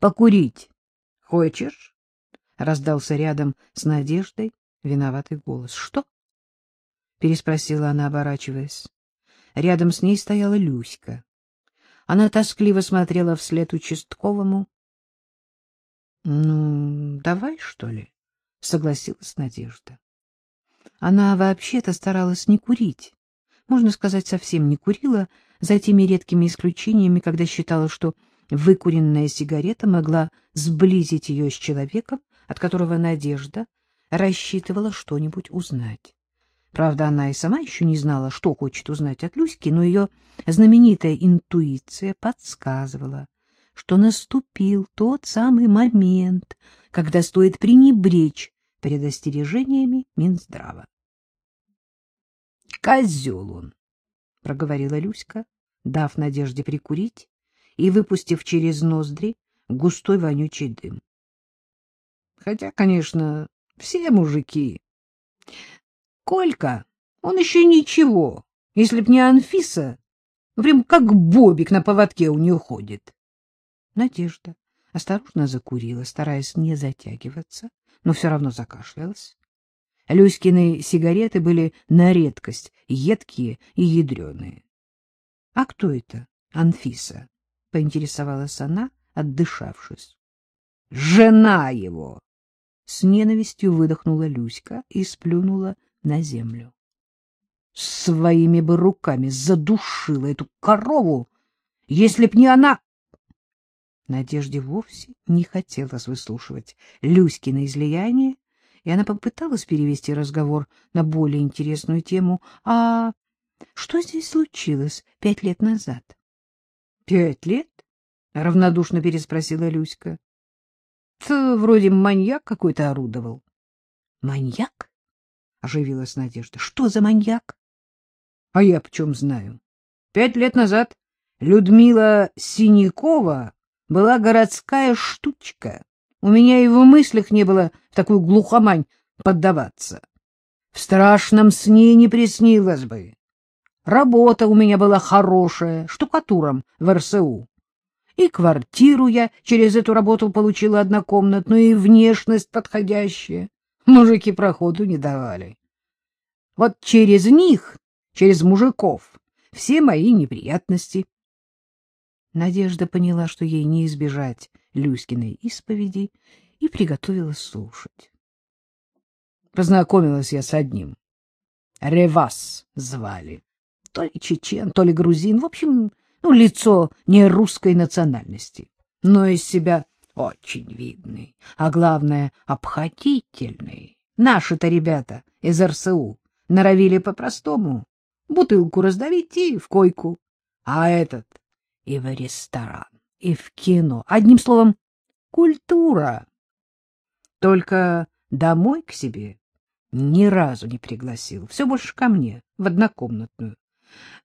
покурить хочешь? — раздался рядом с Надеждой виноватый голос. — Что? — переспросила она, оборачиваясь. Рядом с ней стояла Люська. Она тоскливо смотрела вслед участковому. — Ну, давай, что ли? — согласилась Надежда. Она вообще-то старалась не курить. Можно сказать, совсем не курила, за теми редкими исключениями, когда считала, что выкуренная сигарета могла сблизить ее с человеком, от которого Надежда рассчитывала что-нибудь узнать. Правда, она и сама еще не знала, что хочет узнать от Люськи, но ее знаменитая интуиция подсказывала, что наступил тот самый момент, когда стоит пренебречь предостережениями Минздрава. — Козел он, — проговорила Люська, дав Надежде прикурить и выпустив через ноздри густой вонючий дым. Хотя, конечно, все мужики. Колька, он еще ничего, если б не Анфиса, прям как бобик на поводке у нее ходит. Надежда осторожно закурила, стараясь не затягиваться, но все равно закашлялась. Люськины сигареты были на редкость едкие и ядреные. — А кто это, Анфиса? — поинтересовалась она, отдышавшись. — Жена его! — с ненавистью выдохнула Люська и сплюнула на землю. Своими бы руками задушила эту корову, если б не она... Надежде вовсе не хотелось выслушивать Люськино излияние, и она попыталась перевести разговор на более интересную тему. А что здесь случилось пять лет назад? — Пять лет? — равнодушно переспросила Люська. — Ты вроде маньяк какой-то орудовал. — Маньяк? — оживилась Надежда. — Что за маньяк? — А я почем знаю? Пять лет назад Людмила Синякова была городская штучка. У меня и в мыслях не было в такую глухомань поддаваться. В страшном сне не приснилось бы. Работа у меня была хорошая, штукатуром в РСУ. И квартиру я через эту работу получила однокомнатную, и внешность подходящая. Мужики проходу не давали. Вот через них, через мужиков, все мои неприятности. Надежда поняла, что ей не избежать Люськиной исповеди, и приготовилась слушать. Познакомилась я с одним. Ревас звали. То ли чечен, то ли грузин. В общем, ну, лицо не русской национальности, но из себя очень видный, а главное, обходительный. Наши-то ребята из РСУ норовили по-простому бутылку раздавить и в койку, а этот и в ресторан и в кино. Одним словом, культура. Только домой к себе ни разу не пригласил. Все больше ко мне, в однокомнатную.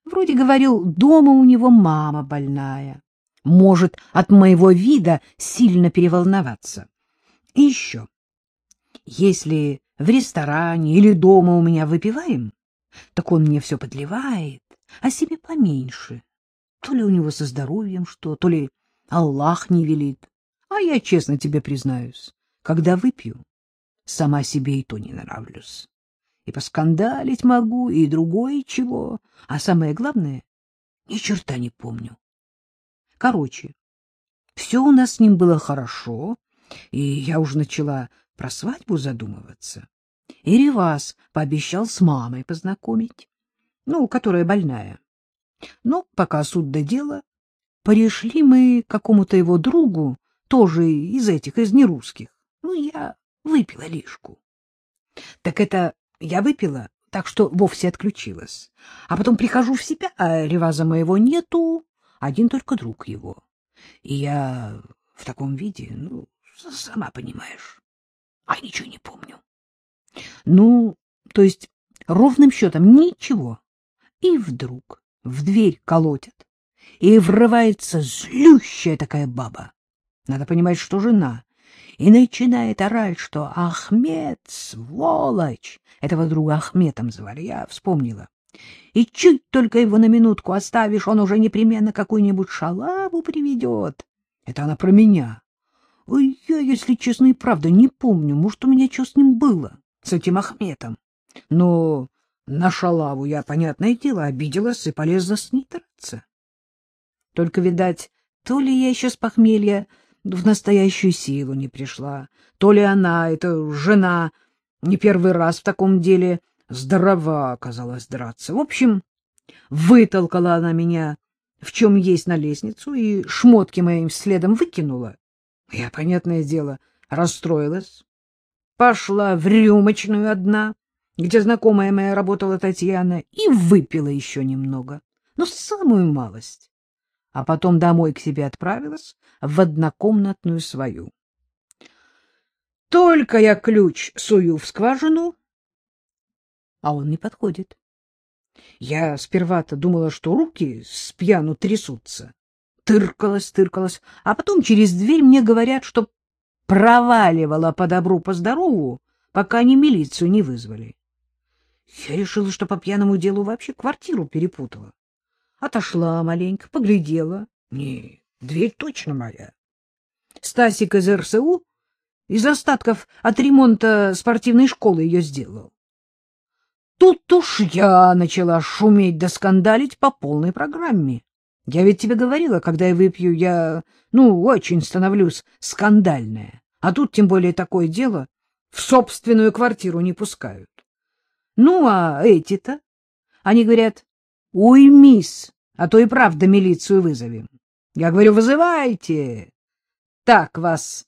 Вроде говорил, дома у него мама больная. Может от моего вида сильно переволноваться. И еще, если в ресторане или дома у меня выпиваем, так он мне все подливает, а себе поменьше. То ли у него со здоровьем что, то ли Аллах не велит. А я честно тебе признаюсь, когда выпью, сама себе и то не нравлюсь. И поскандалить могу, и другое чего. А самое главное, ни черта не помню. Короче, все у нас с ним было хорошо, и я уже начала про свадьбу задумываться. И Ревас пообещал с мамой познакомить, ну, которая больная. Но пока суд до дела, Пришли мы к какому-то его другу, тоже из этих, из нерусских. Ну, я выпила лишку. Так это я выпила, так что вовсе отключилась. А потом прихожу в себя, а реваза моего нету, один только друг его. И я в таком виде, ну, сама понимаешь, а ничего не помню. Ну, то есть ровным счетом ничего. И вдруг в дверь колотят и врывается злющая такая баба. Надо понимать, что жена. И начинает орать, что Ахмед, сволочь! Этого друга Ахметом звали, я вспомнила. И чуть только его на минутку оставишь, он уже непременно какую-нибудь шалаву приведет. Это она про меня. Ой, я, если честно и правда, не помню, может, у меня что с ним было, с этим Ахметом. Но на шалаву я, понятное дело, обиделась и полезла с ней драться. Только, видать, то ли я еще с похмелья в настоящую силу не пришла, то ли она, эта жена, не первый раз в таком деле здорова оказалась драться. В общем, вытолкала она меня в чем есть на лестницу и шмотки моим следом выкинула. Я, понятное дело, расстроилась. Пошла в рюмочную одна, где знакомая моя работала Татьяна, и выпила еще немного, но самую малость. А потом домой к себе отправилась в однокомнатную свою. Только я ключ сую в скважину, а он не подходит. Я сперва-то думала, что руки с пьяну трясутся. Тыркалась, тыркалась, а потом через дверь мне говорят, что проваливала по добру, по здорову, пока они милицию не вызвали. Я решила, что по пьяному делу вообще квартиру перепутала. Отошла маленько, поглядела. Не, дверь точно моя. Стасик из РСУ из остатков от ремонта спортивной школы ее сделал. Тут уж я начала шуметь да скандалить по полной программе. Я ведь тебе говорила, когда я выпью, я, ну, очень становлюсь скандальная. А тут тем более такое дело, в собственную квартиру не пускают. Ну, а эти-то? Они говорят, уймись, а то и правда милицию вызовем. Я говорю, вызывайте. Так вас,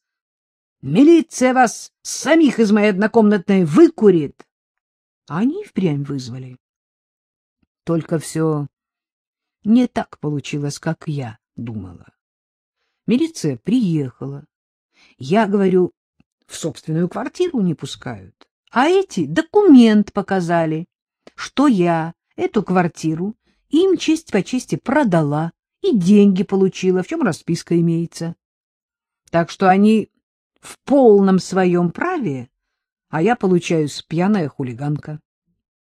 милиция вас самих из моей однокомнатной выкурит. Они впрямь вызвали. Только все не так получилось, как я думала. Милиция приехала. Я говорю, в собственную квартиру не пускают. А эти документ показали, что я эту квартиру им честь по чести продала и деньги получила, в чем расписка имеется. Так что они в полном своем праве а я, получаюсь, пьяная хулиганка.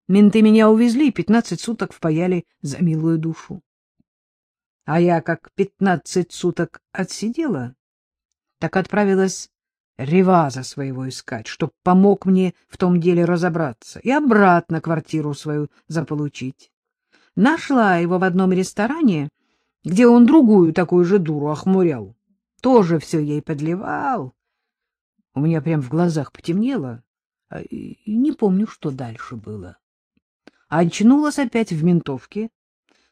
Менты меня увезли и пятнадцать суток впаяли за милую душу. А я, как пятнадцать суток отсидела, так отправилась Реваза своего искать, чтоб помог мне в том деле разобраться и обратно квартиру свою заполучить. Нашла его в одном ресторане, где он другую такую же дуру охмурял. Тоже все ей подливал. У меня прям в глазах потемнело. А, не помню, что дальше было. Очнулась опять в ментовке.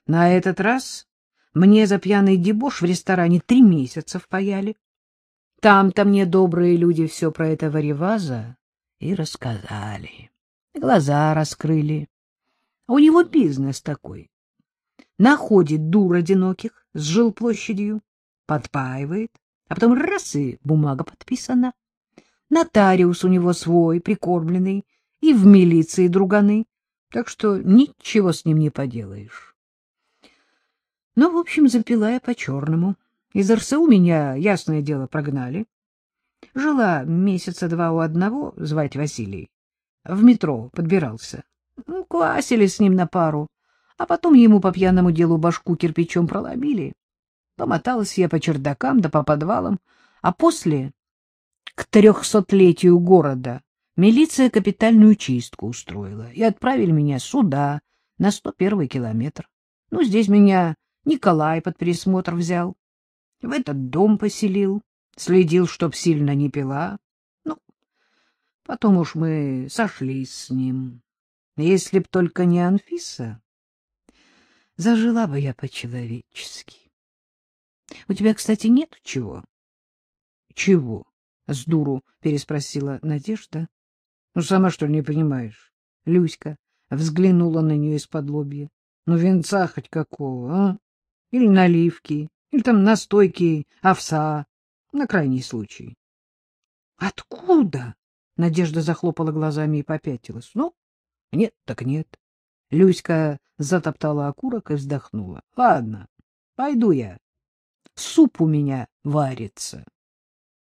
На этот раз мне за пьяный дебош в ресторане три месяца впаяли. Там-то мне добрые люди все про этого реваза и рассказали. Глаза раскрыли. У него бизнес такой. Находит дур одиноких с жилплощадью, подпаивает, а потом раз и бумага подписана. Нотариус у него свой, прикормленный, и в милиции друганы, так что ничего с ним не поделаешь. Ну, в общем, запила я по-черному. Из РСУ меня, ясное дело, прогнали. Жила месяца два у одного, звать Василий. В метро подбирался. Ну, квасили с ним на пару, а потом ему по пьяному делу башку кирпичом проломили. Помоталась я по чердакам да по подвалам, а после к трехсотлетию города милиция капитальную чистку устроила и отправили меня сюда, на сто первый километр. Ну, здесь меня Николай под присмотр взял, в этот дом поселил, следил, чтоб сильно не пила. Ну, потом уж мы сошлись с ним. Если б только не Анфиса, зажила бы я по-человечески. У тебя, кстати, нет чего? Чего? — с дуру переспросила Надежда. — Ну, сама что ли не понимаешь? Люська взглянула на нее из-под лобья. — Ну, венца хоть какого, а? Или наливки, или там настойки овса, на крайний случай. — Откуда? — Надежда захлопала глазами и попятилась. — Ну, нет так нет. Люська затоптала окурок и вздохнула. — Ладно, пойду я. Суп у меня варится.